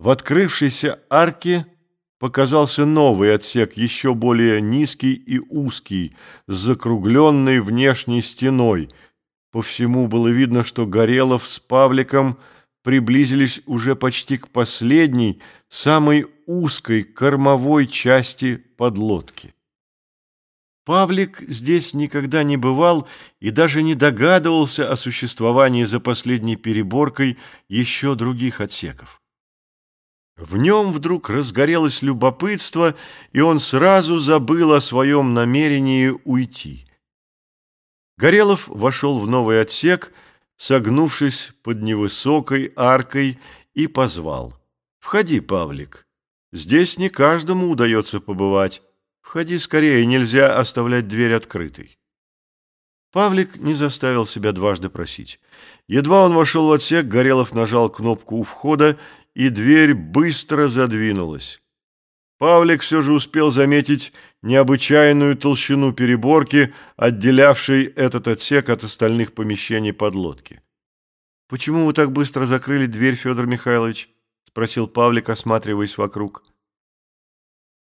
В открывшейся арке показался новый отсек, еще более низкий и узкий, с закругленной внешней стеной. По всему было видно, что Горелов с Павликом приблизились уже почти к последней, самой узкой кормовой части подлодки. Павлик здесь никогда не бывал и даже не догадывался о существовании за последней переборкой еще других отсеков. В нем вдруг разгорелось любопытство, и он сразу забыл о своем намерении уйти. Горелов вошел в новый отсек, согнувшись под невысокой аркой, и позвал. «Входи, Павлик. Здесь не каждому удается побывать. Входи скорее, нельзя оставлять дверь открытой». Павлик не заставил себя дважды просить. Едва он вошел в отсек, Горелов нажал кнопку у входа, и дверь быстро задвинулась. Павлик все же успел заметить необычайную толщину переборки, отделявшей этот отсек от остальных помещений подлодки. «Почему вы так быстро закрыли дверь, Федор Михайлович?» — спросил Павлик, осматриваясь вокруг.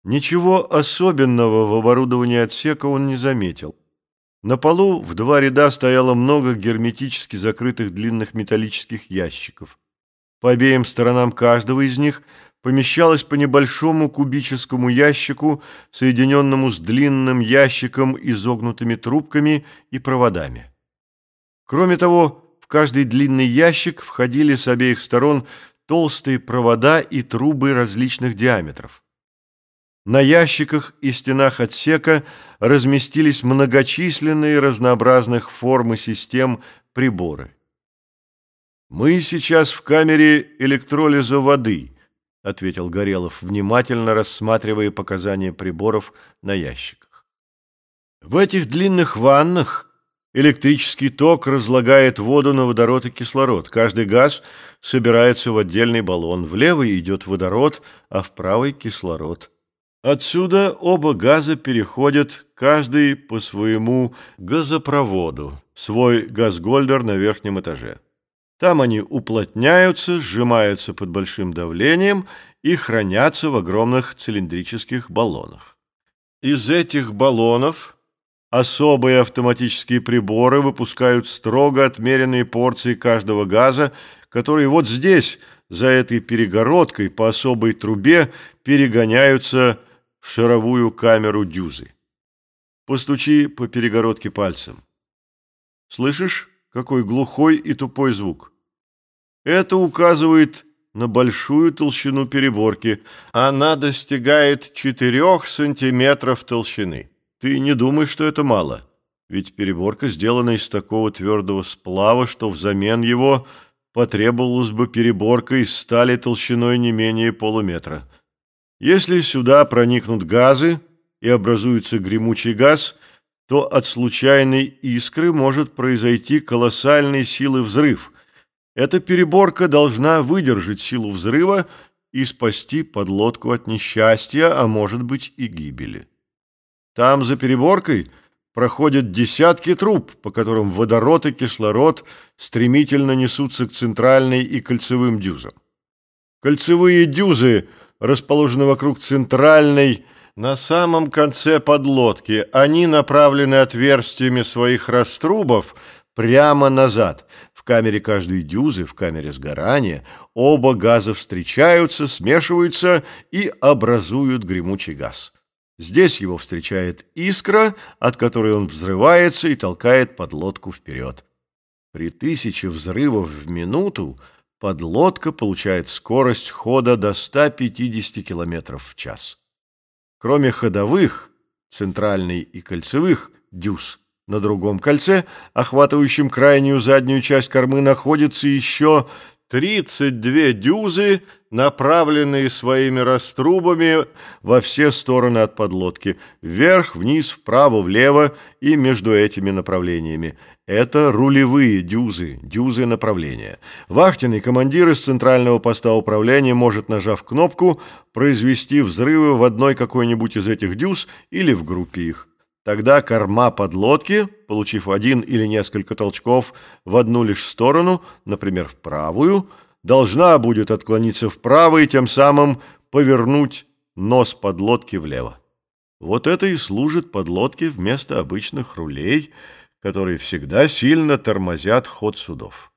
Ничего особенного в оборудовании отсека он не заметил. На полу в два ряда стояло много герметически закрытых длинных металлических ящиков. По обеим сторонам каждого из них помещалось по небольшому кубическому ящику, соединенному с длинным ящиком изогнутыми трубками и проводами. Кроме того, в каждый длинный ящик входили с обеих сторон толстые провода и трубы различных диаметров. На ящиках и стенах отсека разместились многочисленные разнообразных форм и систем приборы. «Мы сейчас в камере электролиза воды», — ответил Горелов, внимательно рассматривая показания приборов на ящиках. «В этих длинных ваннах электрический ток разлагает воду на водород и кислород. Каждый газ собирается в отдельный баллон. В левый идет водород, а в правый — кислород». Отсюда оба газа переходят каждый по своему газопроводу, свой газгольдер на верхнем этаже. Там они уплотняются, сжимаются под большим давлением и хранятся в огромных цилиндрических баллонах. Из этих баллонов особые автоматические приборы выпускают строго отмеренные порции каждого газа, которые вот здесь, за этой перегородкой по особой трубе, перегоняются в шаровую камеру дюзы. Постучи по перегородке пальцем. Слышишь, какой глухой и тупой звук? Это указывает на большую толщину переборки. Она достигает 4 сантиметров толщины. Ты не думай, что это мало. Ведь переборка сделана из такого твердого сплава, что взамен его потребовалась бы переборка из стали толщиной не менее полуметра. Если сюда проникнут газы и образуется гремучий газ, то от случайной искры может произойти колоссальной силы взрыв. Эта переборка должна выдержать силу взрыва и спасти подлодку от несчастья, а может быть и гибели. Там за переборкой проходят десятки труб, по которым водород и кислород стремительно несутся к центральной и кольцевым дюзам. Кольцевые дюзы – расположены вокруг центральной, на самом конце подлодки. Они направлены отверстиями своих раструбов прямо назад. В камере каждой дюзы, в камере сгорания, оба газа встречаются, смешиваются и образуют гремучий газ. Здесь его встречает искра, от которой он взрывается и толкает подлодку вперед. При тысяче взрывов в минуту подлодка получает скорость хода до 150 км в час. Кроме ходовых, центральной и кольцевых дюз, на другом кольце, охватывающем крайнюю заднюю часть кормы, находится еще 32 дюзы, направленные своими раструбами во все стороны от подлодки, вверх, вниз, вправо, влево и между этими направлениями. Это рулевые дюзы, дюзы направления. Вахтенный командир из центрального поста управления может, нажав кнопку, произвести взрывы в одной какой-нибудь из этих дюз или в группе их. Тогда корма подлодки, получив один или несколько толчков в одну лишь сторону, например, в правую, должна будет отклониться вправо и тем самым повернуть нос подлодки влево. Вот это и служит подлодке вместо обычных рулей, которые всегда сильно тормозят ход судов.